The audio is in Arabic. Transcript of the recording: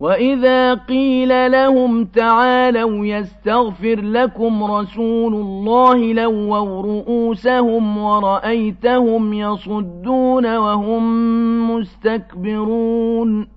وَإِذَا قِيلَ لَهُمْ تَعَالَوْا يَسْتَغْفِرْ لَكُمْ رَسُولُ اللَّهِ لَوَّوْا رُءُوسَهُمْ وَرَأَيْتَهُمْ يَصُدُّونَ وَهُم مُّسْتَكْبِرُونَ